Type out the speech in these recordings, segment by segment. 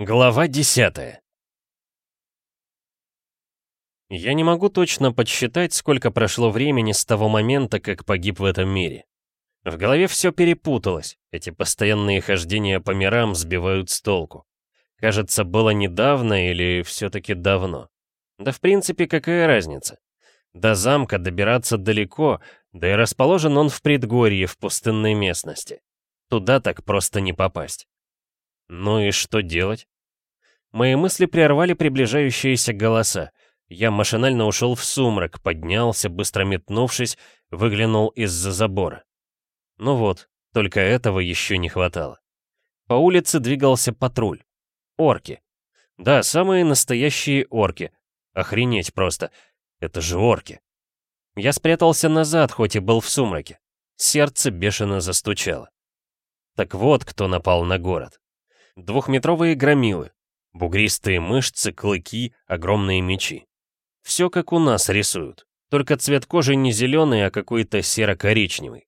Глава 10 Я не могу точно подсчитать, сколько прошло времени с того момента, как погиб в этом мире. В голове все перепуталось, эти постоянные хождения по мирам сбивают с толку. Кажется, было недавно или все-таки давно. Да в принципе, какая разница? До замка добираться далеко, да и расположен он в предгорье, в пустынной местности. Туда так просто не попасть. Ну и что делать? Мои мысли прервали приближающиеся голоса. Я машинально ушел в сумрак, поднялся, быстро метнувшись, выглянул из-за забора. Ну вот, только этого еще не хватало. По улице двигался патруль. Орки. Да, самые настоящие орки. Охренеть просто. Это же орки. Я спрятался назад, хоть и был в сумраке. Сердце бешено застучало. Так вот, кто напал на город. Двухметровые громилы. Бугристые мышцы, клыки, огромные мечи. Все как у нас рисуют. Только цвет кожи не зеленый, а какой-то серо-коричневый.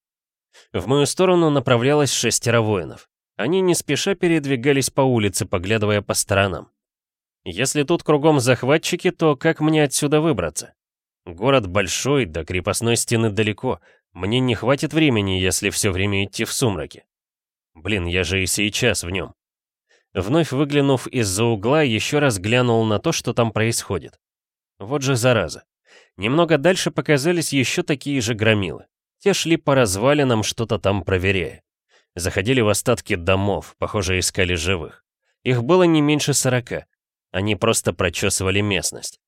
В мою сторону направлялось шестеро воинов. Они не спеша передвигались по улице, поглядывая по сторонам. Если тут кругом захватчики, то как мне отсюда выбраться? Город большой, до крепостной стены далеко. Мне не хватит времени, если все время идти в сумраке. Блин, я же и сейчас в нем. Вновь выглянув из-за угла, еще раз глянул на то, что там происходит. Вот же зараза. Немного дальше показались еще такие же громилы. Те шли по развалинам, что-то там проверяя. Заходили в остатки домов, похоже, искали живых. Их было не меньше сорока. Они просто прочесывали местность.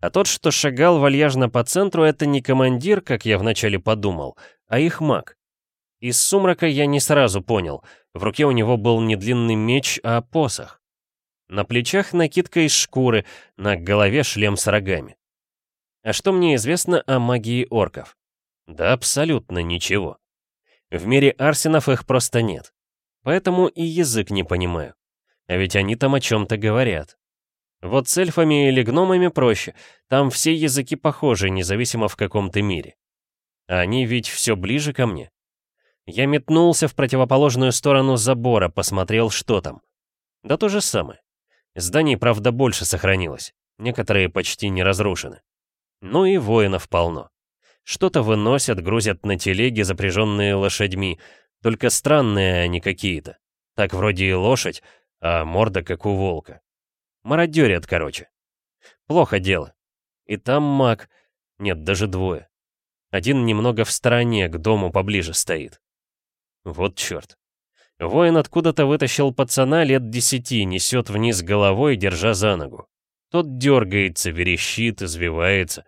А тот, что шагал вальяжно по центру, это не командир, как я вначале подумал, а их маг. Из сумрака я не сразу понял. В руке у него был не длинный меч, а посох. На плечах накидка из шкуры, на голове шлем с рогами. А что мне известно о магии орков? Да абсолютно ничего. В мире арсенов их просто нет. Поэтому и язык не понимаю. А ведь они там о чем-то говорят. Вот с эльфами или гномами проще. Там все языки похожи, независимо в каком ты мире. А они ведь все ближе ко мне. Я метнулся в противоположную сторону забора, посмотрел, что там. Да то же самое. Зданий, правда, больше сохранилось. Некоторые почти не разрушены. Ну и воинов полно. Что-то выносят, грузят на телеги, запряженные лошадьми. Только странные они какие-то. Так вроде и лошадь, а морда как у волка. Мародерят, короче. Плохо дело. И там маг. Нет, даже двое. Один немного в стороне, к дому поближе стоит. Вот черт. Воин откуда-то вытащил пацана лет десяти, несет вниз головой, держа за ногу. Тот дергается, верещит, извивается.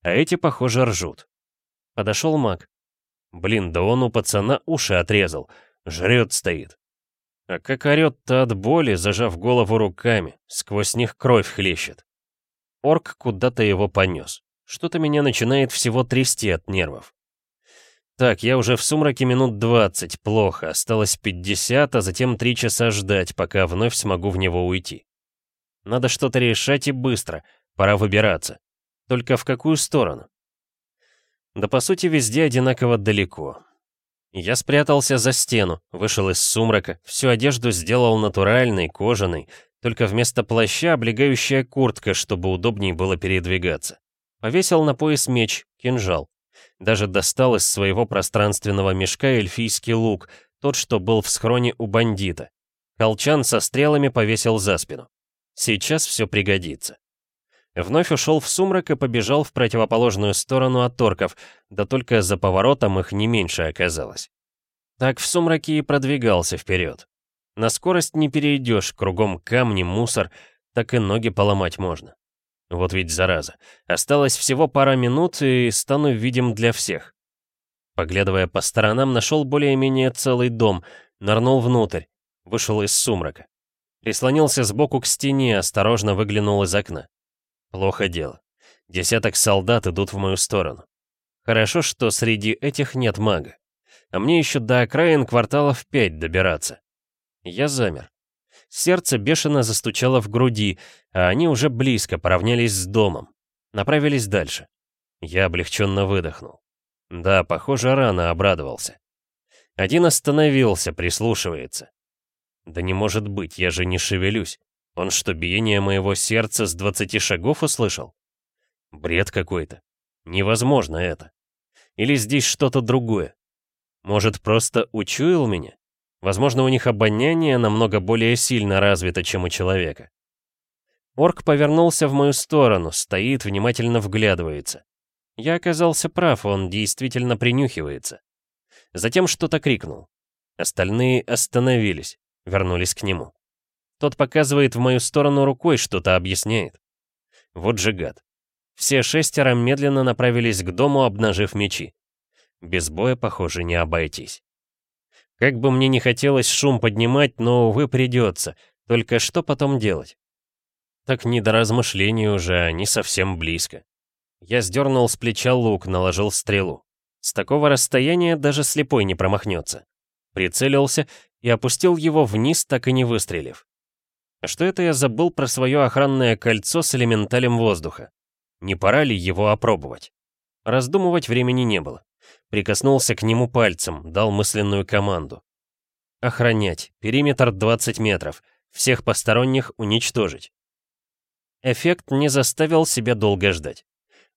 А эти, похоже, ржут. Подошел маг. Блин, да он у пацана уши отрезал. Жрет стоит. А как орет-то от боли, зажав голову руками, сквозь них кровь хлещет. Орк куда-то его понес. Что-то меня начинает всего трясти от нервов. Так, я уже в сумраке минут 20, плохо, осталось 50, а затем 3 часа ждать, пока вновь смогу в него уйти. Надо что-то решать и быстро, пора выбираться. Только в какую сторону? Да по сути везде одинаково далеко. Я спрятался за стену, вышел из сумрака, всю одежду сделал натуральной, кожаной, только вместо плаща облегающая куртка, чтобы удобнее было передвигаться. Повесил на пояс меч, кинжал. Даже достал из своего пространственного мешка эльфийский лук, тот, что был в схроне у бандита. Колчан со стрелами повесил за спину. Сейчас все пригодится. Вновь ушел в сумрак и побежал в противоположную сторону от торков, да только за поворотом их не меньше оказалось. Так в сумраке и продвигался вперед. На скорость не перейдешь, кругом камни, мусор, так и ноги поломать можно. Вот ведь зараза. Осталось всего пара минут, и стану видим для всех. Поглядывая по сторонам, нашел более-менее целый дом, нырнул внутрь, вышел из сумрака. Прислонился сбоку к стене, осторожно выглянул из окна. Плохо дело. Десяток солдат идут в мою сторону. Хорошо, что среди этих нет мага. А мне еще до окраин кварталов пять добираться. Я замер. Сердце бешено застучало в груди, а они уже близко поравнялись с домом. Направились дальше. Я облегченно выдохнул. Да, похоже, рано обрадовался. Один остановился, прислушивается. Да не может быть, я же не шевелюсь. Он что, биение моего сердца с 20 шагов услышал? Бред какой-то. Невозможно это. Или здесь что-то другое? Может, просто учуял меня? Возможно, у них обоняние намного более сильно развито, чем у человека. Орк повернулся в мою сторону, стоит, внимательно вглядывается. Я оказался прав, он действительно принюхивается. Затем что-то крикнул. Остальные остановились, вернулись к нему. Тот показывает в мою сторону рукой, что-то объясняет. Вот же гад. Все шестеро медленно направились к дому, обнажив мечи. Без боя, похоже, не обойтись. Как бы мне не хотелось шум поднимать, но, увы, придется. Только что потом делать? Так не до размышлений уже, они совсем близко. Я сдернул с плеча лук, наложил стрелу. С такого расстояния даже слепой не промахнется. Прицелился и опустил его вниз, так и не выстрелив. А что это я забыл про свое охранное кольцо с элементалем воздуха? Не пора ли его опробовать? Раздумывать времени не было. Прикоснулся к нему пальцем, дал мысленную команду. Охранять, периметр 20 метров, всех посторонних уничтожить. Эффект не заставил себя долго ждать.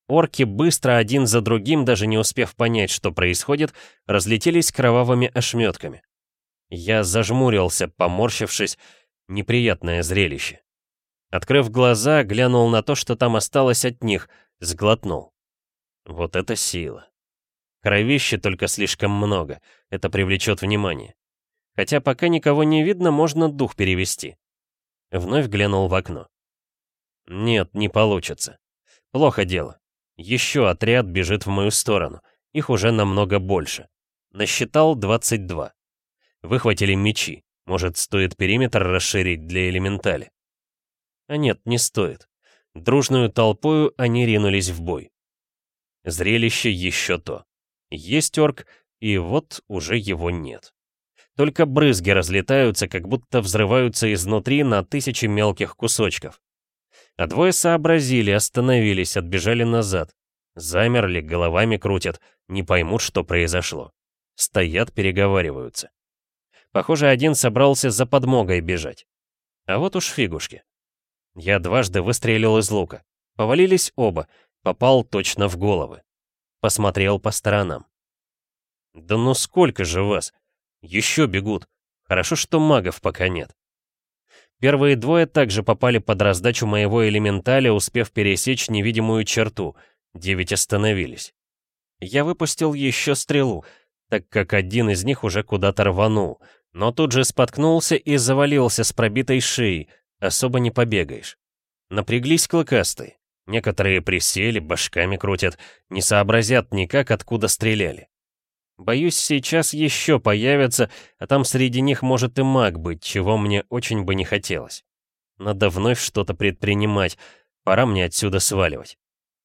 Орки быстро один за другим, даже не успев понять, что происходит, разлетелись кровавыми ошметками. Я зажмурился, поморщившись, неприятное зрелище. Открыв глаза, глянул на то, что там осталось от них, сглотнул. Вот это сила. Кровища только слишком много, это привлечет внимание. Хотя пока никого не видно, можно дух перевести. Вновь глянул в окно. Нет, не получится. Плохо дело. Еще отряд бежит в мою сторону. Их уже намного больше. Насчитал 22. Выхватили мечи. Может, стоит периметр расширить для элементали? А нет, не стоит. Дружную толпою они ринулись в бой. Зрелище еще то. Есть орк, и вот уже его нет. Только брызги разлетаются, как будто взрываются изнутри на тысячи мелких кусочков. А двое сообразили, остановились, отбежали назад. Замерли, головами крутят, не поймут, что произошло. Стоят, переговариваются. Похоже, один собрался за подмогой бежать. А вот уж фигушки. Я дважды выстрелил из лука. Повалились оба, попал точно в головы. Посмотрел по сторонам. «Да ну сколько же вас? Еще бегут. Хорошо, что магов пока нет». Первые двое также попали под раздачу моего элементаля, успев пересечь невидимую черту. Девять остановились. Я выпустил еще стрелу, так как один из них уже куда-то рванул, но тут же споткнулся и завалился с пробитой шеей, особо не побегаешь. Напряглись клыкастые. Некоторые присели, башками крутят, не сообразят никак, откуда стреляли. Боюсь, сейчас еще появятся, а там среди них может и маг быть, чего мне очень бы не хотелось. Надо вновь что-то предпринимать, пора мне отсюда сваливать.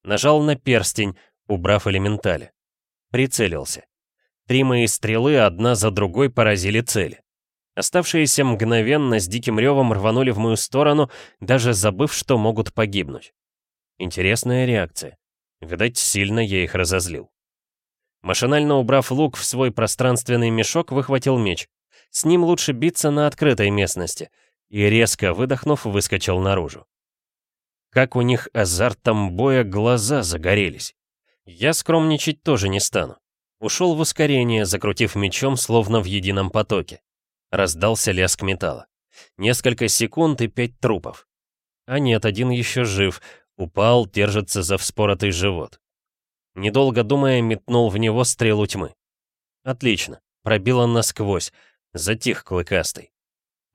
Нажал на перстень, убрав элементали. Прицелился. Три мои стрелы одна за другой поразили цели. Оставшиеся мгновенно с диким ревом рванули в мою сторону, даже забыв, что могут погибнуть. Интересная реакция. Видать, сильно я их разозлил. Машинально убрав лук в свой пространственный мешок, выхватил меч. С ним лучше биться на открытой местности. И резко выдохнув, выскочил наружу. Как у них азартом боя глаза загорелись. Я скромничать тоже не стану. Ушел в ускорение, закрутив мечом, словно в едином потоке. Раздался лязг металла. Несколько секунд и пять трупов. А нет, один еще жив. Упал, держится за вспоротый живот. Недолго думая, метнул в него стрелу тьмы. Отлично, пробил он насквозь, затих клыкастый.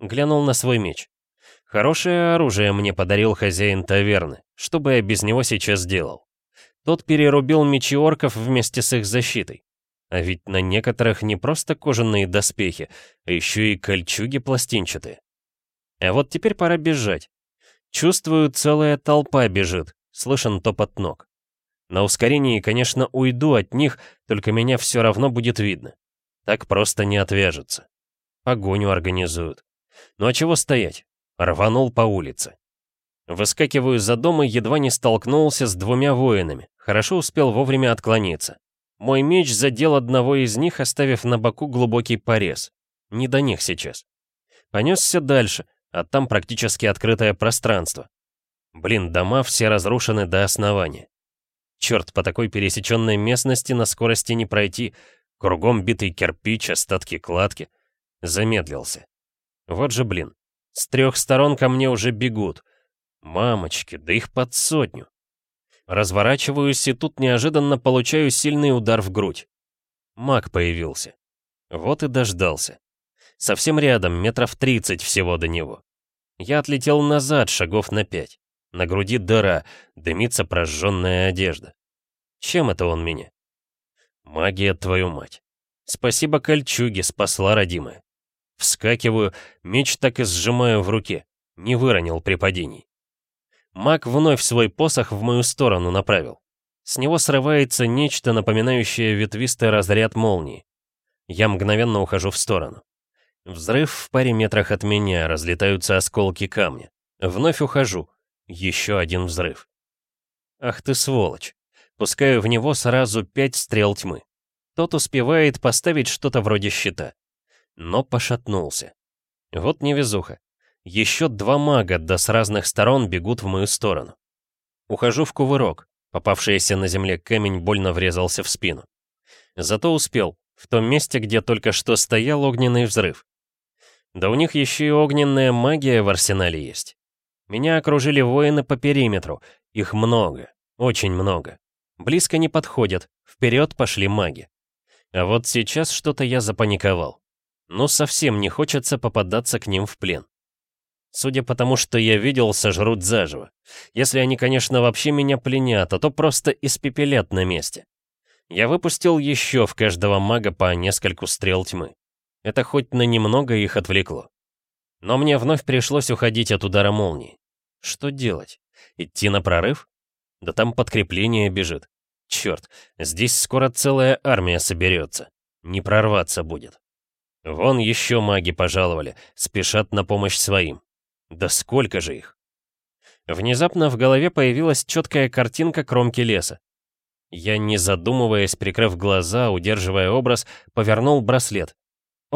Глянул на свой меч. Хорошее оружие мне подарил хозяин таверны, что бы я без него сейчас делал. Тот перерубил мечи орков вместе с их защитой. А ведь на некоторых не просто кожаные доспехи, а еще и кольчуги пластинчатые. А вот теперь пора бежать. Чувствую, целая толпа бежит, слышен топот ног. На ускорении, конечно, уйду от них, только меня все равно будет видно. Так просто не отвяжутся. Погоню организуют. Ну а чего стоять? Рванул по улице. Выскакиваю за дом и едва не столкнулся с двумя воинами. Хорошо успел вовремя отклониться. Мой меч задел одного из них, оставив на боку глубокий порез. Не до них сейчас. Понесся дальше, а там практически открытое пространство. Блин, дома все разрушены до основания. Черт, по такой пересеченной местности на скорости не пройти. Кругом битый кирпич, остатки кладки. Замедлился. Вот же блин. С трех сторон ко мне уже бегут. Мамочки, да их под сотню. Разворачиваюсь и тут неожиданно получаю сильный удар в грудь. Маг появился. Вот и дождался. Совсем рядом, метров 30 всего до него. Я отлетел назад, шагов на пять. На груди дыра, дымится прожженная одежда. Чем это он меня? Магия, твою мать. Спасибо кольчуге, спасла родимая. Вскакиваю, меч так и сжимаю в руке. Не выронил при падении. Маг вновь свой посох в мою сторону направил. С него срывается нечто, напоминающее ветвистый разряд молнии. Я мгновенно ухожу в сторону. Взрыв в паре метрах от меня, разлетаются осколки камня. Вновь ухожу. Еще один взрыв. Ах ты сволочь. Пускаю в него сразу пять стрел тьмы. Тот успевает поставить что-то вроде щита. Но пошатнулся. Вот невезуха. Еще два мага, да с разных сторон бегут в мою сторону. Ухожу в кувырок. Попавшийся на земле камень больно врезался в спину. Зато успел, в том месте, где только что стоял огненный взрыв. Да у них еще и огненная магия в арсенале есть. Меня окружили воины по периметру. Их много, очень много. Близко не подходят, вперед пошли маги. А вот сейчас что-то я запаниковал. Ну, совсем не хочется попадаться к ним в плен. Судя по тому, что я видел, сожрут заживо. Если они, конечно, вообще меня пленят, а то просто испепелят на месте. Я выпустил еще в каждого мага по нескольку стрел тьмы. Это хоть на немного их отвлекло. Но мне вновь пришлось уходить от удара молнии. Что делать? Идти на прорыв? Да там подкрепление бежит. Черт, здесь скоро целая армия соберется. Не прорваться будет. Вон еще маги пожаловали, спешат на помощь своим. Да сколько же их? Внезапно в голове появилась четкая картинка кромки леса. Я, не задумываясь, прикрыв глаза, удерживая образ, повернул браслет.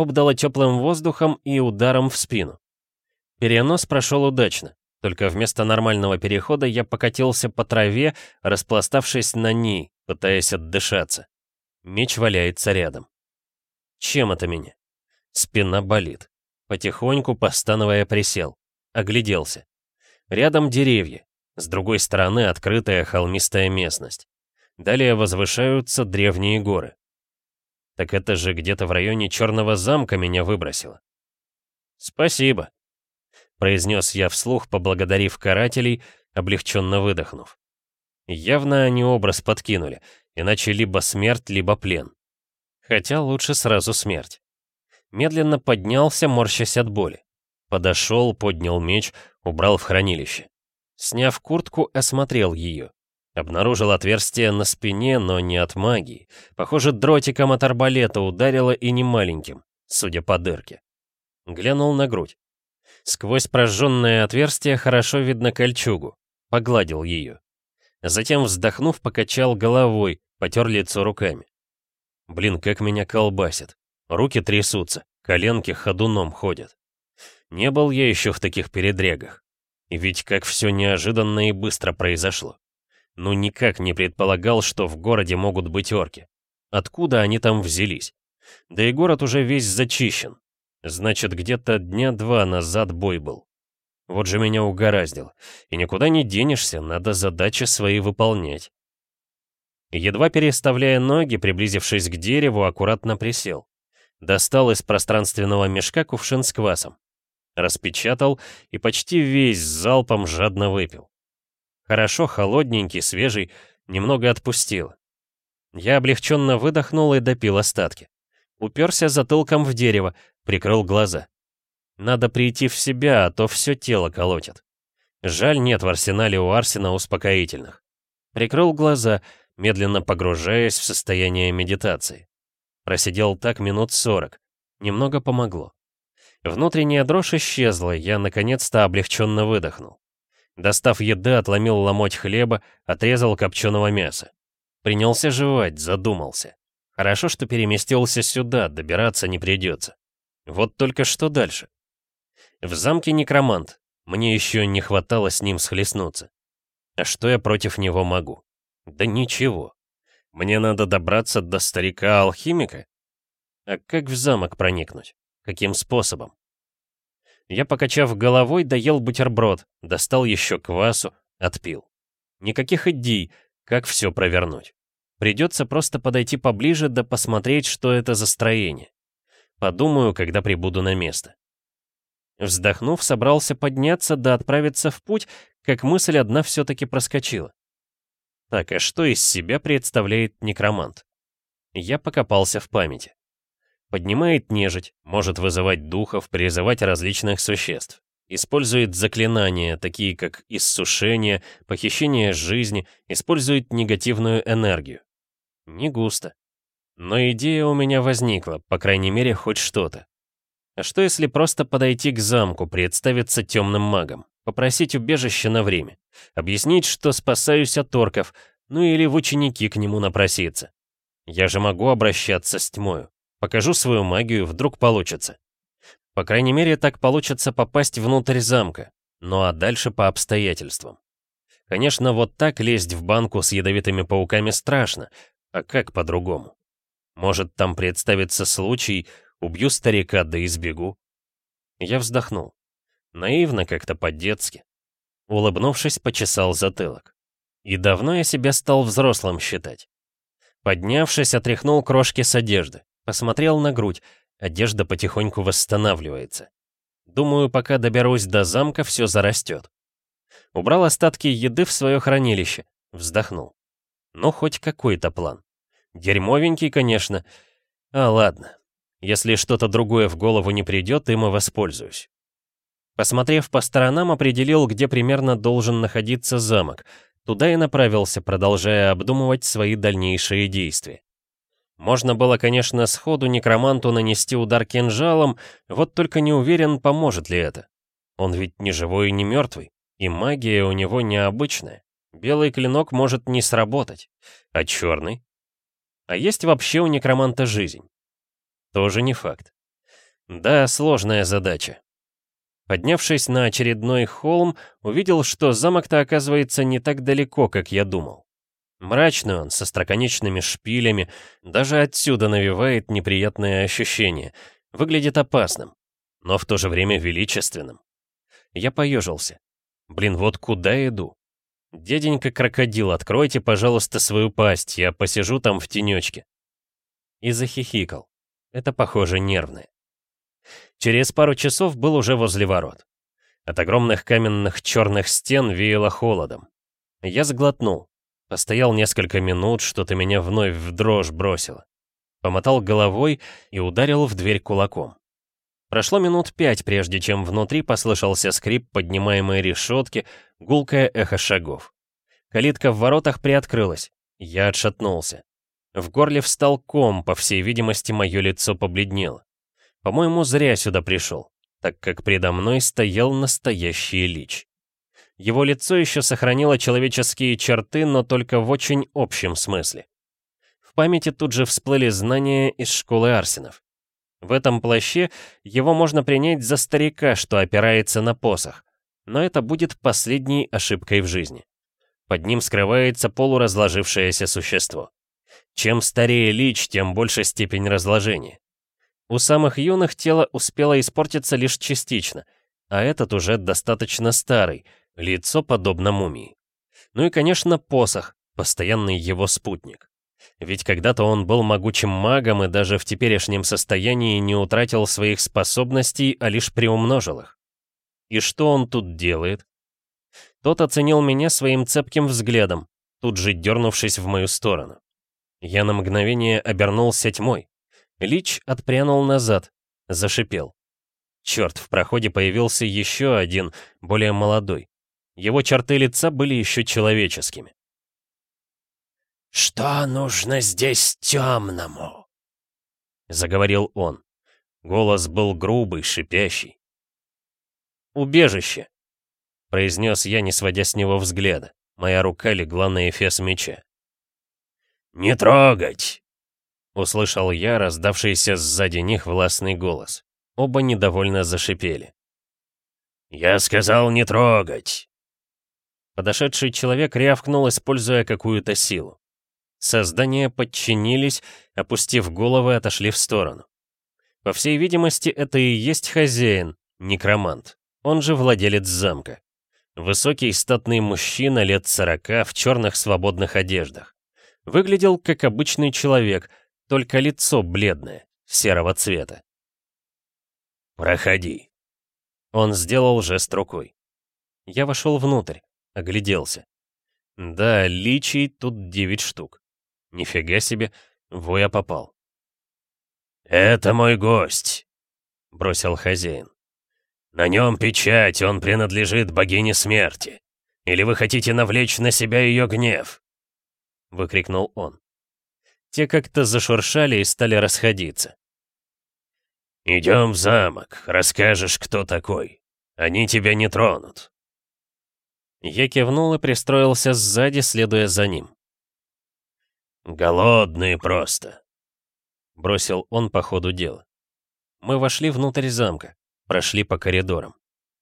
Обдало теплым воздухом и ударом в спину. Перенос прошел удачно, только вместо нормального перехода я покатился по траве, распластавшись на ней, пытаясь отдышаться. Меч валяется рядом. Чем это меня? Спина болит. Потихоньку, постановая, присел. Огляделся. Рядом деревья. С другой стороны открытая холмистая местность. Далее возвышаются древние горы. Так это же где-то в районе Черного замка меня выбросило. «Спасибо», — произнес я вслух, поблагодарив карателей, облегченно выдохнув. Явно они образ подкинули, иначе либо смерть, либо плен. Хотя лучше сразу смерть. Медленно поднялся, морщась от боли. Подошел, поднял меч, убрал в хранилище. Сняв куртку, осмотрел ее. Обнаружил отверстие на спине, но не от магии. Похоже, дротиком от арбалета ударило и не маленьким, судя по дырке. Глянул на грудь. Сквозь прожженное отверстие хорошо видно кольчугу. Погладил ее. Затем, вздохнув, покачал головой, потер лицо руками. Блин, как меня колбасит. Руки трясутся, коленки ходуном ходят. Не был я еще в таких передрягах. И ведь как все неожиданно и быстро произошло. Ну никак не предполагал, что в городе могут быть орки. Откуда они там взялись? Да и город уже весь зачищен. Значит, где-то дня два назад бой был. Вот же меня угораздило. И никуда не денешься, надо задачи свои выполнять. Едва переставляя ноги, приблизившись к дереву, аккуратно присел. Достал из пространственного мешка кувшин с квасом распечатал и почти весь залпом жадно выпил. Хорошо, холодненький, свежий, немного отпустил. Я облегченно выдохнул и допил остатки. Уперся затылком в дерево, прикрыл глаза. Надо прийти в себя, а то все тело колотит. Жаль, нет в арсенале у Арсена успокоительных. Прикрыл глаза, медленно погружаясь в состояние медитации. Просидел так минут сорок. Немного помогло. Внутренняя дрожь исчезла, я наконец-то облегченно выдохнул. Достав еды, отломил ломоть хлеба, отрезал копченого мяса. Принялся жевать, задумался. Хорошо, что переместился сюда, добираться не придется. Вот только что дальше? В замке некромант. Мне еще не хватало с ним схлестнуться. А что я против него могу? Да ничего. Мне надо добраться до старика-алхимика? А как в замок проникнуть? Каким способом? Я, покачав головой, доел бутерброд, достал еще квасу, отпил. Никаких идей, как все провернуть. Придется просто подойти поближе да посмотреть, что это за строение. Подумаю, когда прибуду на место. Вздохнув, собрался подняться да отправиться в путь, как мысль одна все-таки проскочила. Так, а что из себя представляет некромант? Я покопался в памяти. Поднимает нежить, может вызывать духов, призывать различных существ. Использует заклинания, такие как иссушение, похищение жизни, использует негативную энергию. Не густо. Но идея у меня возникла, по крайней мере, хоть что-то. А что если просто подойти к замку, представиться темным магом, попросить убежище на время, объяснить, что спасаюсь от орков, ну или в ученики к нему напроситься? Я же могу обращаться с тьмою. Покажу свою магию, вдруг получится. По крайней мере, так получится попасть внутрь замка. Ну а дальше по обстоятельствам. Конечно, вот так лезть в банку с ядовитыми пауками страшно, а как по-другому? Может, там представится случай, убью старика да избегу? Я вздохнул. Наивно как-то по-детски. Улыбнувшись, почесал затылок. И давно я себя стал взрослым считать. Поднявшись, отряхнул крошки с одежды. Посмотрел на грудь. Одежда потихоньку восстанавливается. Думаю, пока доберусь до замка, все зарастет. Убрал остатки еды в свое хранилище. Вздохнул. Ну, хоть какой-то план. Дерьмовенький, конечно. А, ладно. Если что-то другое в голову не придет, им и воспользуюсь. Посмотрев по сторонам, определил, где примерно должен находиться замок. Туда и направился, продолжая обдумывать свои дальнейшие действия. Можно было, конечно, сходу некроманту нанести удар кинжалом, вот только не уверен, поможет ли это. Он ведь не живой и не мертвый, и магия у него необычная. Белый клинок может не сработать, а черный? А есть вообще у некроманта жизнь? Тоже не факт. Да, сложная задача. Поднявшись на очередной холм, увидел, что замок-то оказывается не так далеко, как я думал. Мрачный он, со строконечными шпилями, даже отсюда навевает неприятное ощущение. Выглядит опасным, но в то же время величественным. Я поежился. Блин, вот куда иду? «Деденька-крокодил, откройте, пожалуйста, свою пасть, я посижу там в тенечке». И захихикал. Это, похоже, нервное. Через пару часов был уже возле ворот. От огромных каменных черных стен веяло холодом. Я сглотнул. Постоял несколько минут, что-то меня вновь в дрожь бросило. Помотал головой и ударил в дверь кулаком. Прошло минут пять, прежде чем внутри послышался скрип поднимаемой решетки, гулкое эхо шагов. Калитка в воротах приоткрылась. Я отшатнулся. В горле встал ком, по всей видимости, мое лицо побледнело. По-моему, зря сюда пришел, так как предо мной стоял настоящий лич. Его лицо еще сохранило человеческие черты, но только в очень общем смысле. В памяти тут же всплыли знания из школы Арсенов. В этом плаще его можно принять за старика, что опирается на посох. Но это будет последней ошибкой в жизни. Под ним скрывается полуразложившееся существо. Чем старее лич, тем больше степень разложения. У самых юных тело успело испортиться лишь частично, а этот уже достаточно старый, лицо подобно мумии. Ну и, конечно, посох, постоянный его спутник. Ведь когда-то он был могучим магом и даже в теперешнем состоянии не утратил своих способностей, а лишь приумножил их. И что он тут делает? Тот оценил меня своим цепким взглядом, тут же дернувшись в мою сторону. Я на мгновение обернулся тьмой. Лич отпрянул назад, зашипел. Черт, в проходе появился еще один, более молодой. Его черты лица были еще человеческими. «Что нужно здесь темному?» Заговорил он. Голос был грубый, шипящий. «Убежище!» произнес я, не сводя с него взгляда. Моя рука легла на эфес меча. «Не трогать!» Услышал я раздавшийся сзади них властный голос. Оба недовольно зашипели. «Я сказал не трогать!» Подошедший человек рявкнул, используя какую-то силу. Создания подчинились, опустив головы, отошли в сторону. По всей видимости, это и есть хозяин, некромант. Он же владелец замка. Высокий статный мужчина лет сорока в черных свободных одеждах. Выглядел как обычный человек, только лицо бледное, серого цвета. «Проходи». Он сделал жест рукой. Я вошел внутрь, огляделся. Да, личий тут девять штук. Нифига себе, во я попал. «Это мой гость», — бросил хозяин. «На нем печать, он принадлежит богине смерти. Или вы хотите навлечь на себя ее гнев?» — выкрикнул он. Те как-то зашуршали и стали расходиться. «Идем в замок, расскажешь, кто такой. Они тебя не тронут». Я кивнул и пристроился сзади, следуя за ним. «Голодные просто», — бросил он по ходу дела. Мы вошли внутрь замка, прошли по коридорам.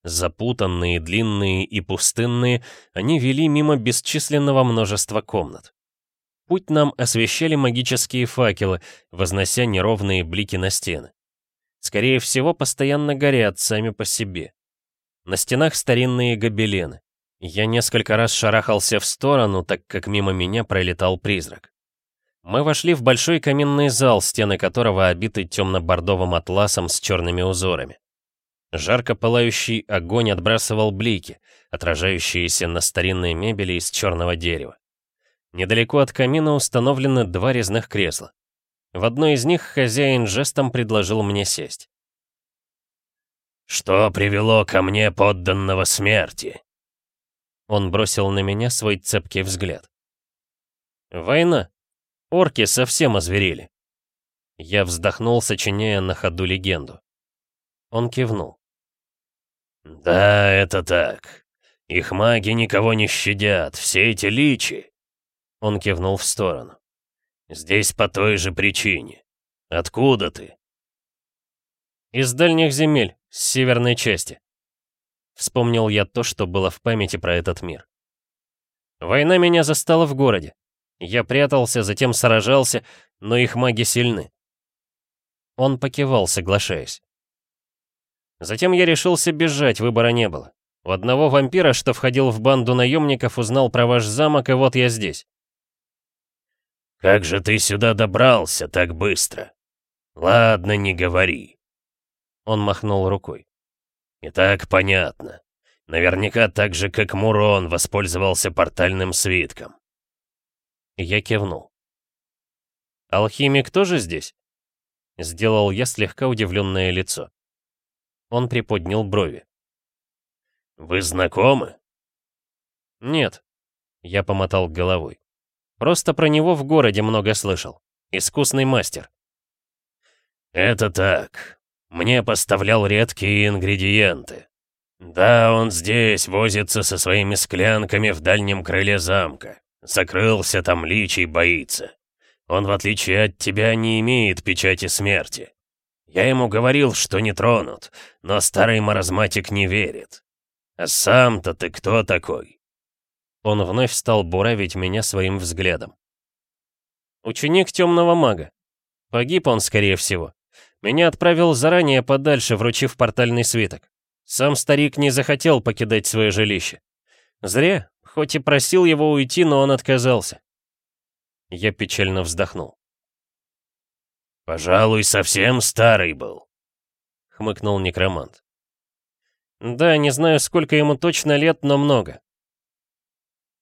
Запутанные, длинные и пустынные, они вели мимо бесчисленного множества комнат. Путь нам освещали магические факелы, вознося неровные блики на стены. Скорее всего, постоянно горят сами по себе. На стенах старинные гобелены. Я несколько раз шарахался в сторону, так как мимо меня пролетал призрак. Мы вошли в большой каминный зал, стены которого обиты темно-бордовым атласом с черными узорами. Жарко пылающий огонь отбрасывал блики, отражающиеся на старинной мебели из черного дерева. Недалеко от камина установлены два резных кресла. В одно из них хозяин жестом предложил мне сесть. «Что привело ко мне подданного смерти?» Он бросил на меня свой цепкий взгляд. «Война», Орки совсем озверели. Я вздохнул, сочиняя на ходу легенду. Он кивнул. «Да, это так. Их маги никого не щадят, все эти личи!» Он кивнул в сторону. «Здесь по той же причине. Откуда ты?» «Из дальних земель, с северной части». Вспомнил я то, что было в памяти про этот мир. Война меня застала в городе. Я прятался, затем сражался, но их маги сильны. Он покивал, соглашаясь. Затем я решился бежать, выбора не было. У одного вампира, что входил в банду наемников, узнал про ваш замок, и вот я здесь. «Как же ты сюда добрался так быстро? Ладно, не говори». Он махнул рукой. «И так понятно. Наверняка так же, как Мурон воспользовался портальным свитком. Я кивнул. «Алхимик тоже здесь?» Сделал я слегка удивленное лицо. Он приподнял брови. «Вы знакомы?» «Нет», — я помотал головой. «Просто про него в городе много слышал. Искусный мастер». «Это так. Мне поставлял редкие ингредиенты. Да, он здесь возится со своими склянками в дальнем крыле замка. Закрылся там личий, боится. Он, в отличие от тебя, не имеет печати смерти. Я ему говорил, что не тронут, но старый маразматик не верит. А сам-то ты кто такой?» Он вновь стал буравить меня своим взглядом. «Ученик темного мага. Погиб он, скорее всего. Меня отправил заранее подальше, вручив портальный свиток. Сам старик не захотел покидать свое жилище. Зря, Хоть и просил его уйти, но он отказался. Я печально вздохнул. «Пожалуй, совсем старый был», — хмыкнул некромант. «Да, не знаю, сколько ему точно лет, но много».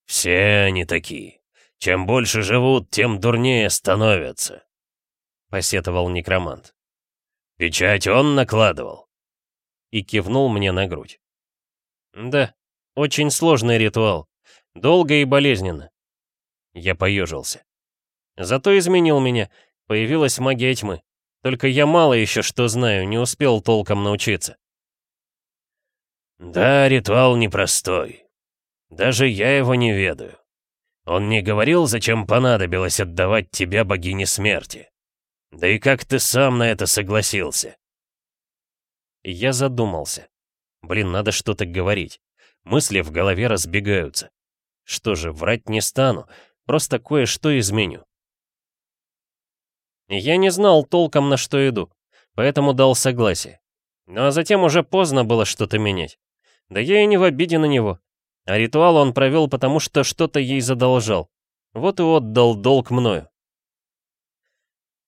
«Все они такие. Чем больше живут, тем дурнее становятся», — посетовал некромант. «Печать он накладывал?» И кивнул мне на грудь. «Да, очень сложный ритуал. Долго и болезненно. Я поежился. Зато изменил меня. Появилась магия тьмы. Только я мало еще что знаю, не успел толком научиться. Да, ритуал непростой. Даже я его не ведаю. Он не говорил, зачем понадобилось отдавать тебя богине смерти. Да и как ты сам на это согласился? Я задумался. Блин, надо что-то говорить. Мысли в голове разбегаются. Что же, врать не стану, просто кое-что изменю. Я не знал толком, на что иду, поэтому дал согласие. Ну а затем уже поздно было что-то менять. Да я и не в обиде на него. А ритуал он провел, потому что что-то ей задолжал. Вот и отдал долг мною.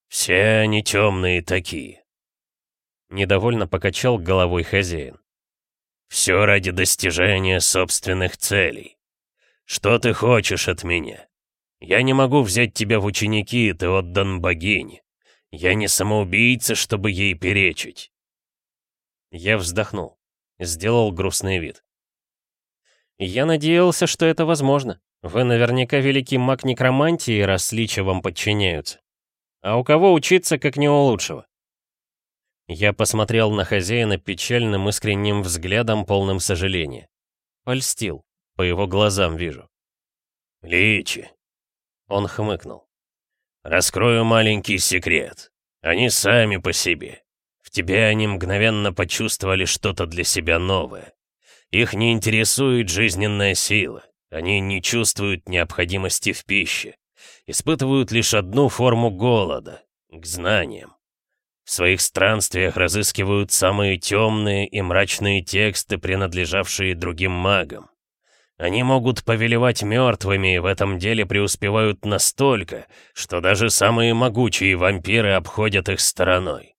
«Все они темные такие», — недовольно покачал головой хозяин. «Все ради достижения собственных целей. Что ты хочешь от меня? Я не могу взять тебя в ученики, ты отдан богине. Я не самоубийца, чтобы ей перечить». Я вздохнул, сделал грустный вид. «Я надеялся, что это возможно. Вы наверняка великий маг некромантии, раз лича вам подчиняются. А у кого учиться, как не у лучшего?» Я посмотрел на хозяина печальным искренним взглядом, полным сожаления. Польстил, по его глазам вижу. «Личи!» Он хмыкнул. «Раскрою маленький секрет. Они сами по себе. В тебе они мгновенно почувствовали что-то для себя новое. Их не интересует жизненная сила. Они не чувствуют необходимости в пище. Испытывают лишь одну форму голода — к знаниям. В своих странствиях разыскивают самые темные и мрачные тексты, принадлежавшие другим магам. Они могут повелевать мертвыми и в этом деле преуспевают настолько, что даже самые могучие вампиры обходят их стороной.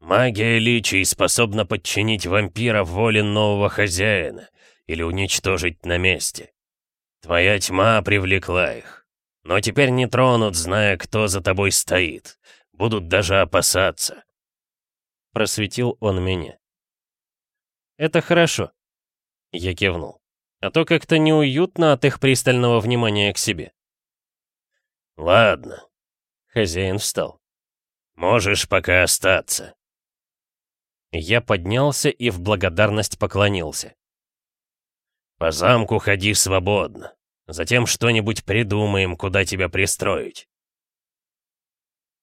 Магия личий способна подчинить вампира воле нового хозяина или уничтожить на месте. Твоя тьма привлекла их. Но теперь не тронут, зная, кто за тобой стоит. Будут даже опасаться. Просветил он меня. Это хорошо. Я кивнул. А то как-то неуютно от их пристального внимания к себе. Ладно. Хозяин встал. Можешь пока остаться. Я поднялся и в благодарность поклонился. «По замку ходи свободно. Затем что-нибудь придумаем, куда тебя пристроить».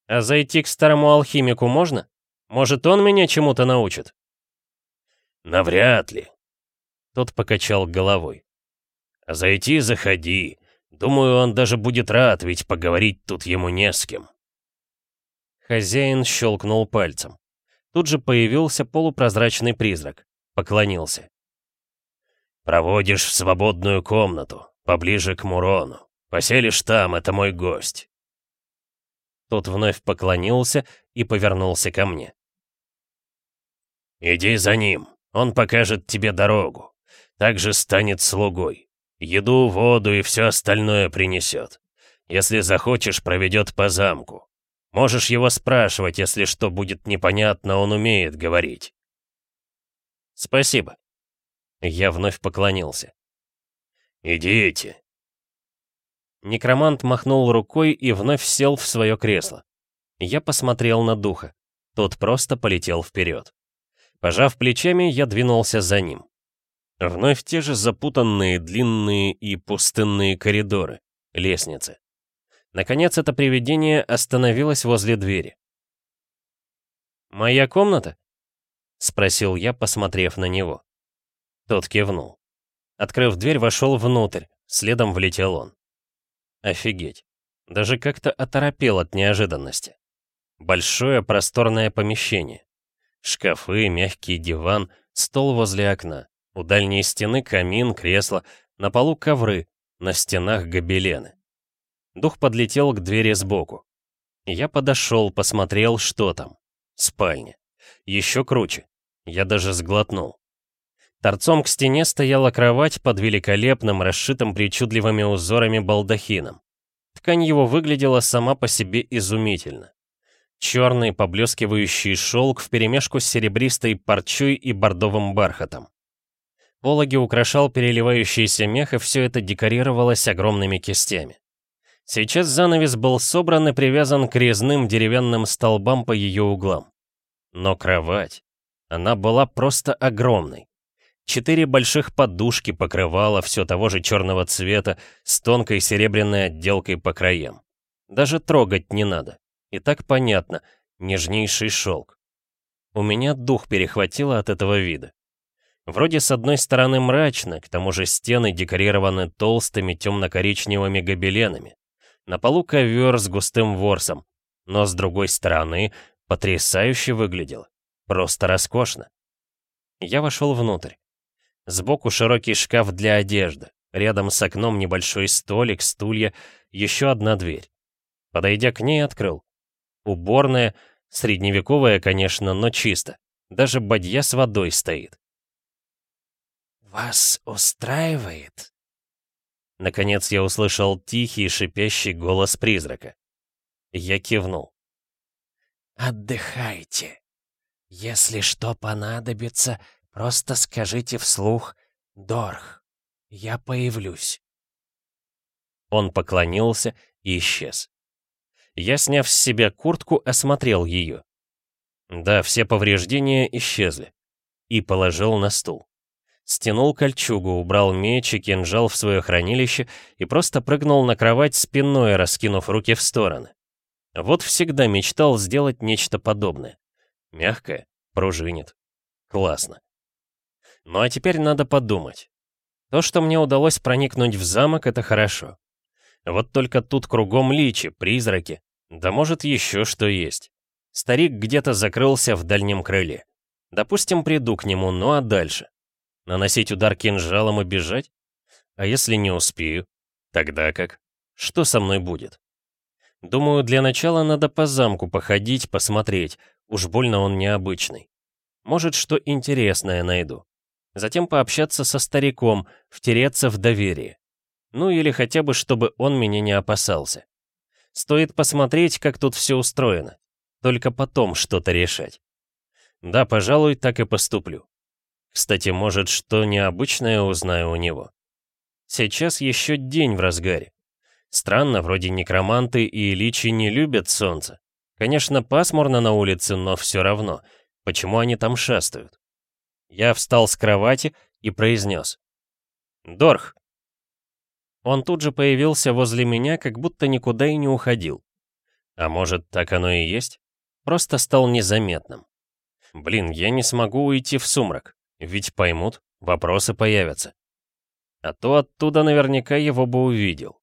«А зайти к старому алхимику можно? Может, он меня чему-то научит?» «Навряд ли». Тот покачал головой. «А зайти заходи. Думаю, он даже будет рад, ведь поговорить тут ему не с кем». Хозяин щелкнул пальцем. Тут же появился полупрозрачный призрак. Поклонился. «Проводишь в свободную комнату, поближе к Мурону. Поселишь там, это мой гость». Тот вновь поклонился и повернулся ко мне. «Иди за ним, он покажет тебе дорогу. Также станет слугой. Еду, воду и все остальное принесет. Если захочешь, проведет по замку. Можешь его спрашивать, если что будет непонятно, он умеет говорить. Спасибо. Я вновь поклонился. Идите. Некромант махнул рукой и вновь сел в свое кресло. Я посмотрел на духа. Тот просто полетел вперед. Пожав плечами, я двинулся за ним. Вновь те же запутанные, длинные и пустынные коридоры, лестницы. Наконец это привидение остановилось возле двери. «Моя комната?» — спросил я, посмотрев на него. Тот кивнул. Открыв дверь, вошел внутрь, следом влетел он. Офигеть. Даже как-то оторопел от неожиданности. Большое просторное помещение. Шкафы, мягкий диван, стол возле окна. У дальней стены камин, кресло, на полу ковры, на стенах гобелены. Дух подлетел к двери сбоку. Я подошел, посмотрел, что там. Спальня. Еще круче. Я даже сглотнул. Торцом к стене стояла кровать под великолепным, расшитым причудливыми узорами балдахином. Ткань его выглядела сама по себе изумительно. Черный поблескивающий шелк вперемешку с серебристой парчой и бордовым бархатом. Пологи украшал переливающийся мех, и все это декорировалось огромными кистями. Сейчас занавес был собран и привязан к резным деревянным столбам по ее углам. Но кровать, она была просто огромной. Четыре больших подушки покрывала все того же черного цвета с тонкой серебряной отделкой по краям. Даже трогать не надо. И так понятно, нежнейший шелк. У меня дух перехватило от этого вида. Вроде с одной стороны мрачно, к тому же стены декорированы толстыми темно-коричневыми гобеленами. На полу ковер с густым ворсом, но с другой стороны потрясающе выглядело. Просто роскошно. Я вошел внутрь. Сбоку широкий шкаф для одежды. Рядом с окном небольшой столик, стулья, еще одна дверь. Подойдя к ней, открыл. Уборная, средневековая, конечно, но чисто. Даже бадья с водой стоит. «Вас устраивает?» Наконец я услышал тихий, шипящий голос призрака. Я кивнул. «Отдыхайте. Если что понадобится, просто скажите вслух «Дорх». Я появлюсь». Он поклонился и исчез. Я, сняв с себя куртку, осмотрел ее. Да, все повреждения исчезли. И положил на стул. Стянул кольчугу, убрал меч и кинжал в свое хранилище и просто прыгнул на кровать спиной, раскинув руки в стороны. Вот всегда мечтал сделать нечто подобное. Мягкое, пружинит. Классно. Ну а теперь надо подумать. То, что мне удалось проникнуть в замок, это хорошо. Вот только тут кругом личи, призраки. Да может еще что есть. Старик где-то закрылся в дальнем крыле. Допустим, приду к нему, ну а дальше? Наносить удар кинжалом и бежать? А если не успею? Тогда как? Что со мной будет? Думаю, для начала надо по замку походить, посмотреть. Уж больно он необычный. Может, что интересное найду. Затем пообщаться со стариком, втереться в доверие. Ну или хотя бы, чтобы он меня не опасался. Стоит посмотреть, как тут все устроено. Только потом что-то решать. Да, пожалуй, так и поступлю. Кстати, может, что необычное узнаю у него. Сейчас еще день в разгаре. Странно, вроде некроманты и личи не любят солнце. Конечно, пасмурно на улице, но все равно. Почему они там шастают? Я встал с кровати и произнес. «Дорх!» Он тут же появился возле меня, как будто никуда и не уходил. А может, так оно и есть? Просто стал незаметным. Блин, я не смогу уйти в сумрак. Ведь поймут, вопросы появятся. А то оттуда наверняка его бы увидел.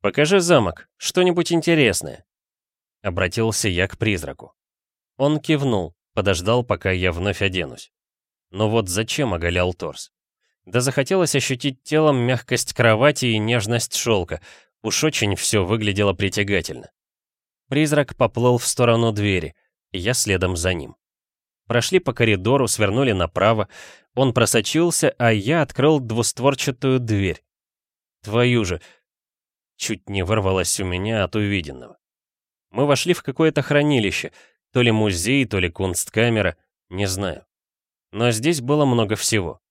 «Покажи замок, что-нибудь интересное», — обратился я к призраку. Он кивнул, подождал, пока я вновь оденусь. Но вот зачем оголял торс? Да захотелось ощутить телом мягкость кровати и нежность шелка. Уж очень все выглядело притягательно. Призрак поплыл в сторону двери, и я следом за ним. Прошли по коридору, свернули направо. Он просочился, а я открыл двустворчатую дверь. Твою же! Чуть не вырвалось у меня от увиденного. Мы вошли в какое-то хранилище, то ли музей, то ли кунсткамера, не знаю. Но здесь было много всего.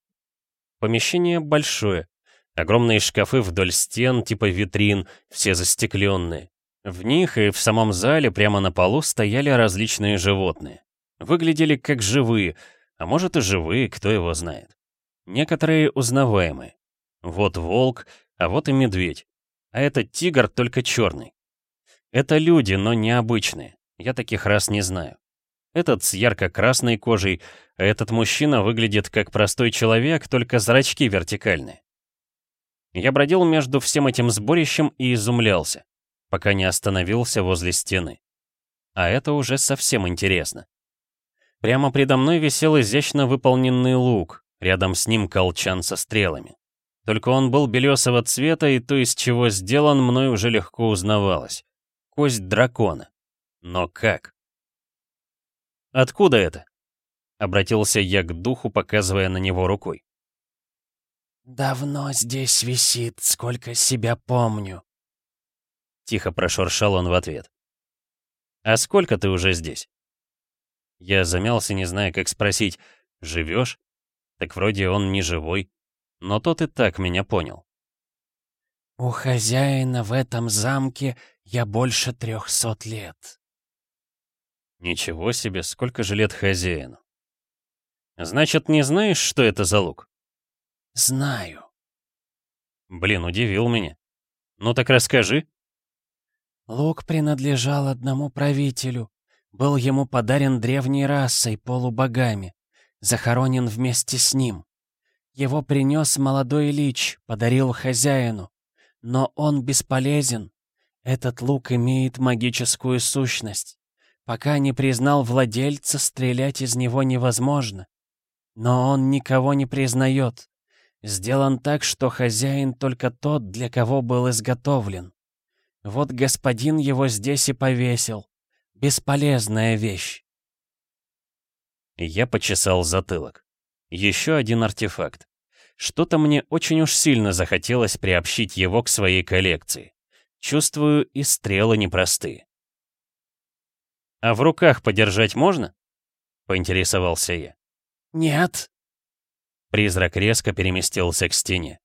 Помещение большое. Огромные шкафы вдоль стен, типа витрин, все застекленные. В них и в самом зале прямо на полу стояли различные животные. Выглядели как живые, а может и живые, кто его знает. Некоторые узнаваемые. Вот волк, а вот и медведь. А этот тигр только черный. Это люди, но необычные. Я таких раз не знаю. Этот с ярко-красной кожей, а этот мужчина выглядит как простой человек, только зрачки вертикальные. Я бродил между всем этим сборищем и изумлялся, пока не остановился возле стены. А это уже совсем интересно. Прямо предо мной висел изящно выполненный лук, рядом с ним колчан со стрелами. Только он был белесого цвета, и то, из чего сделан, мной уже легко узнавалось. Кость дракона. Но как? «Откуда это?» — обратился я к духу, показывая на него рукой. «Давно здесь висит, сколько себя помню», — тихо прошуршал он в ответ. «А сколько ты уже здесь?» Я замялся, не зная, как спросить, «Живешь?» Так вроде он не живой. Но тот и так меня понял. «У хозяина в этом замке я больше трехсот лет». Ничего себе, сколько же лет хозяину. Значит, не знаешь, что это за лук? Знаю. Блин, удивил меня. Ну так расскажи. Лук принадлежал одному правителю. Был ему подарен древней расой, полубогами. захоронен вместе с ним. Его принес молодой лич, подарил хозяину. Но он бесполезен. Этот лук имеет магическую сущность. Пока не признал владельца, стрелять из него невозможно. Но он никого не признает. Сделан так, что хозяин только тот, для кого был изготовлен. Вот господин его здесь и повесил. Бесполезная вещь. Я почесал затылок. Еще один артефакт. Что-то мне очень уж сильно захотелось приобщить его к своей коллекции. Чувствую, и стрелы непростые. «А в руках подержать можно?» — поинтересовался я. «Нет». Призрак резко переместился к стене.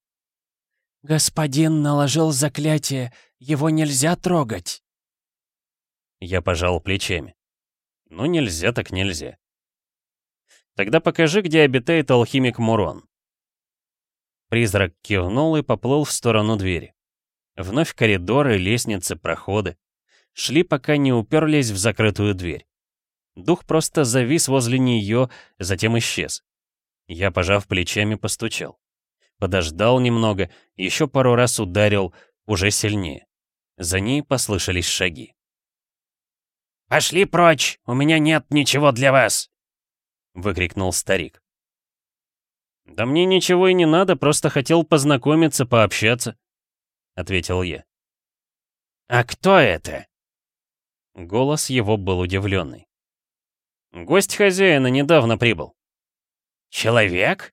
«Господин наложил заклятие, его нельзя трогать». Я пожал плечами. «Ну нельзя так нельзя». «Тогда покажи, где обитает алхимик Мурон». Призрак кивнул и поплыл в сторону двери. Вновь коридоры, лестницы, проходы. Шли, пока не уперлись в закрытую дверь. Дух просто завис возле нее, затем исчез. Я, пожав плечами, постучал. Подождал немного, еще пару раз ударил, уже сильнее. За ней послышались шаги. «Пошли прочь! У меня нет ничего для вас!» — выкрикнул старик. «Да мне ничего и не надо, просто хотел познакомиться, пообщаться», — ответил я. «А кто это?» Голос его был удивленный. «Гость хозяина недавно прибыл». «Человек?»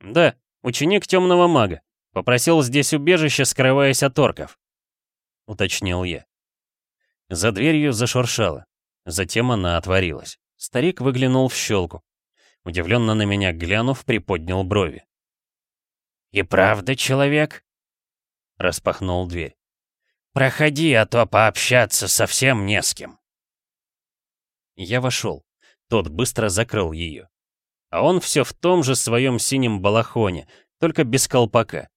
«Да, ученик темного мага. Попросил здесь убежище, скрываясь от орков», — уточнил я. За дверью зашуршало. Затем она отворилась. Старик выглянул в щелку. Удивленно на меня глянув, приподнял брови. «И правда человек?» Распахнул дверь. «Проходи, а то пообщаться совсем не с кем». Я вошел. Тот быстро закрыл ее. А он все в том же своем синем балахоне, только без колпака.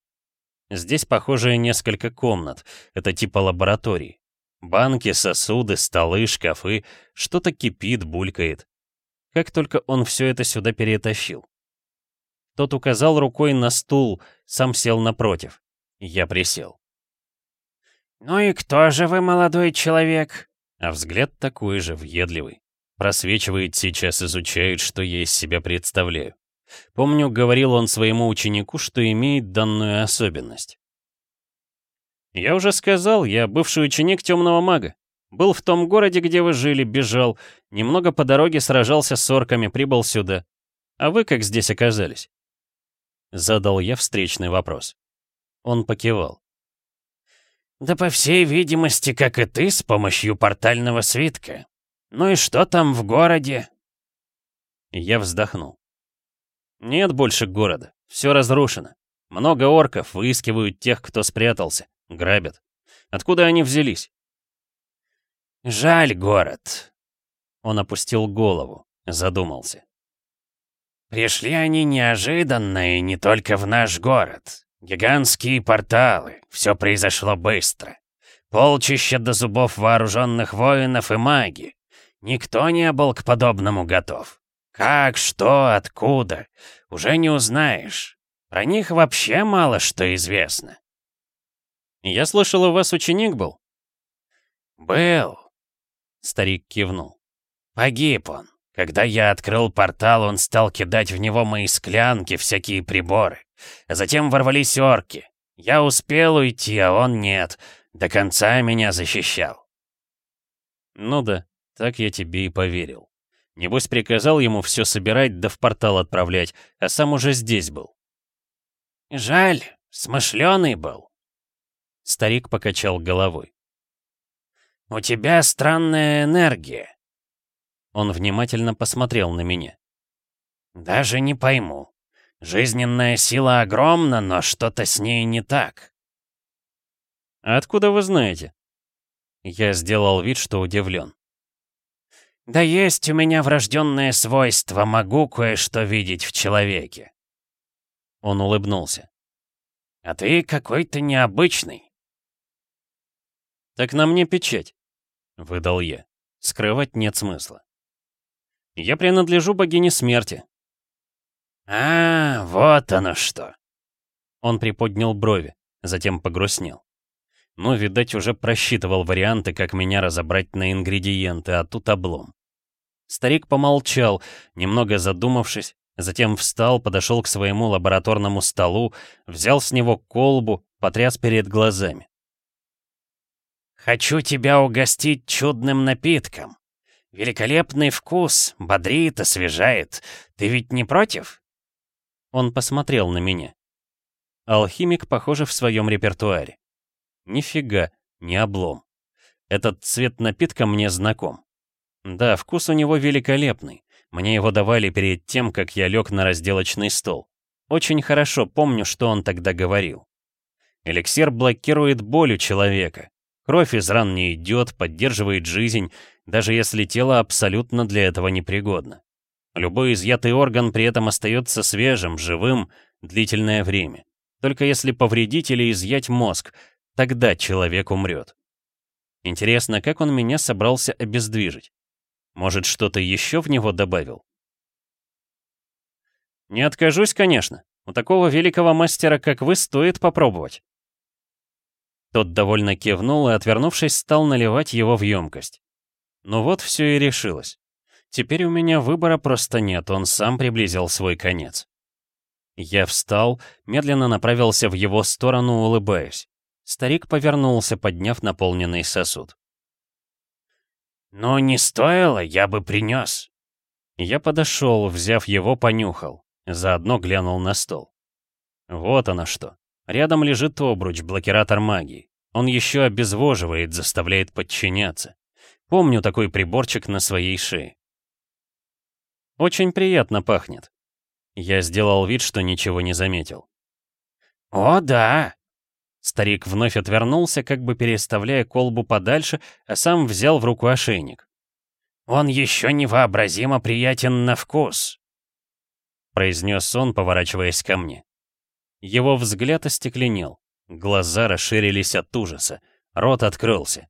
Здесь, похоже, несколько комнат. Это типа лаборатории. Банки, сосуды, столы, шкафы. Что-то кипит, булькает. Как только он все это сюда перетащил. Тот указал рукой на стул, сам сел напротив. Я присел. «Ну и кто же вы, молодой человек?» А взгляд такой же, въедливый. Просвечивает сейчас, изучает, что я из себя представляю. Помню, говорил он своему ученику, что имеет данную особенность. «Я уже сказал, я бывший ученик темного мага. Был в том городе, где вы жили, бежал. Немного по дороге сражался с орками, прибыл сюда. А вы как здесь оказались?» Задал я встречный вопрос. Он покивал. «Да по всей видимости, как и ты, с помощью портального свитка. Ну и что там в городе?» Я вздохнул. «Нет больше города. Все разрушено. Много орков выискивают тех, кто спрятался. Грабят. Откуда они взялись? «Жаль город». Он опустил голову, задумался. «Пришли они неожиданно и не только в наш город. Гигантские порталы, все произошло быстро. Полчища до зубов вооруженных воинов и маги. Никто не был к подобному готов. Как, что, откуда, уже не узнаешь. Про них вообще мало что известно. «Я слышал, у вас ученик был?» «Был», — старик кивнул. «Погиб он. Когда я открыл портал, он стал кидать в него мои склянки, всякие приборы. Затем ворвались орки. Я успел уйти, а он нет. До конца меня защищал». «Ну да, так я тебе и поверил. Небось, приказал ему все собирать да в портал отправлять, а сам уже здесь был». «Жаль, смышленый был», Старик покачал головой. «У тебя странная энергия». Он внимательно посмотрел на меня. «Даже не пойму. Жизненная сила огромна, но что-то с ней не так». «А откуда вы знаете?» Я сделал вид, что удивлен. «Да есть у меня врожденное свойство, могу кое-что видеть в человеке». Он улыбнулся. «А ты какой-то необычный. «Так на мне печать», — выдал я. Скрывать нет смысла. «Я принадлежу богине смерти. «А, вот оно что!» Он приподнял брови, затем погрустнел. Ну, видать, уже просчитывал варианты, как меня разобрать на ингредиенты, а тут облом. Старик помолчал, немного задумавшись, затем встал, подошел к своему лабораторному столу, взял с него колбу, потряс перед глазами. «Хочу тебя угостить чудным напитком. Великолепный вкус, бодрит, освежает. Ты ведь не против?» Он посмотрел на меня. Алхимик, похоже, в своем репертуаре. Нифига, не облом. Этот цвет напитка мне знаком. Да, вкус у него великолепный. Мне его давали перед тем, как я лег на разделочный стол. Очень хорошо помню, что он тогда говорил. Эликсир блокирует боль у человека. Кровь из ран не идет, поддерживает жизнь, даже если тело абсолютно для этого непригодно. Любой изъятый орган при этом остается свежим, живым, длительное время. Только если повредить или изъять мозг, тогда человек умрет. Интересно, как он меня собрался обездвижить? Может, что-то еще в него добавил? Не откажусь, конечно. У такого великого мастера, как вы, стоит попробовать. Тот довольно кивнул и, отвернувшись, стал наливать его в емкость. Ну вот все и решилось. Теперь у меня выбора просто нет, он сам приблизил свой конец. Я встал, медленно направился в его сторону, улыбаясь. Старик повернулся, подняв наполненный сосуд. «Ну, не стоило, я бы принес». Я подошел, взяв его, понюхал. Заодно глянул на стол. Вот оно что. Рядом лежит обруч, блокиратор магии. Он еще обезвоживает, заставляет подчиняться. Помню такой приборчик на своей шее. Очень приятно пахнет. Я сделал вид, что ничего не заметил. «О, да!» Старик вновь отвернулся, как бы переставляя колбу подальше, а сам взял в руку ошейник. «Он еще невообразимо приятен на вкус», — произнес он, поворачиваясь ко мне. Его взгляд остекленел, глаза расширились от ужаса, рот открылся.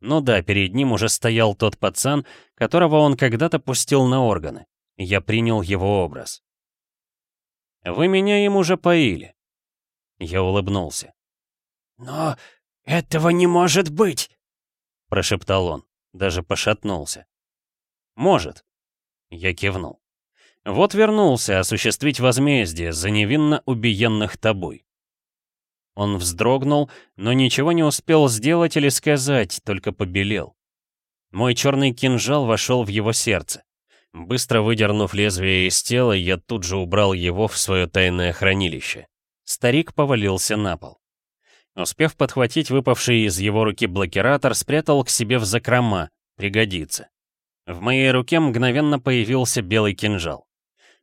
Ну да, перед ним уже стоял тот пацан, которого он когда-то пустил на органы. Я принял его образ. «Вы меня им уже поили», я улыбнулся. «Но этого не может быть!» Прошептал он, даже пошатнулся. «Может». Я кивнул. «Вот вернулся осуществить возмездие за невинно убиенных тобой». Он вздрогнул, но ничего не успел сделать или сказать, только побелел. Мой черный кинжал вошел в его сердце. Быстро выдернув лезвие из тела, я тут же убрал его в свое тайное хранилище. Старик повалился на пол. Успев подхватить выпавший из его руки блокиратор, спрятал к себе в закрома, пригодится. В моей руке мгновенно появился белый кинжал.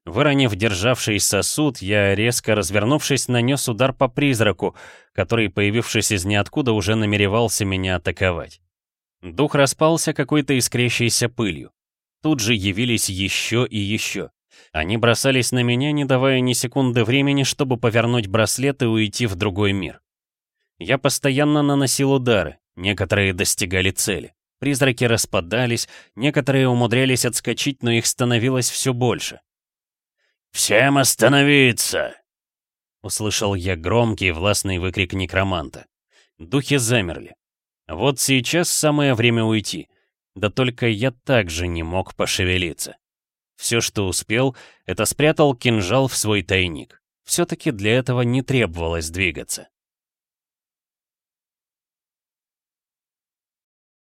Выронив державший сосуд, я, резко развернувшись, нанес удар по призраку, который, появившись из ниоткуда, уже намеревался меня атаковать. Дух распался какой-то искрящейся пылью. Тут же явились еще и еще. Они бросались на меня, не давая ни секунды времени, чтобы повернуть браслет и уйти в другой мир. Я постоянно наносил удары, некоторые достигали цели. Призраки распадались, некоторые умудрялись отскочить, но их становилось все больше. «Всем остановиться!» Услышал я громкий властный выкрик некроманта. Духи замерли. Вот сейчас самое время уйти. Да только я также не мог пошевелиться. Все, что успел, это спрятал кинжал в свой тайник. Все-таки для этого не требовалось двигаться.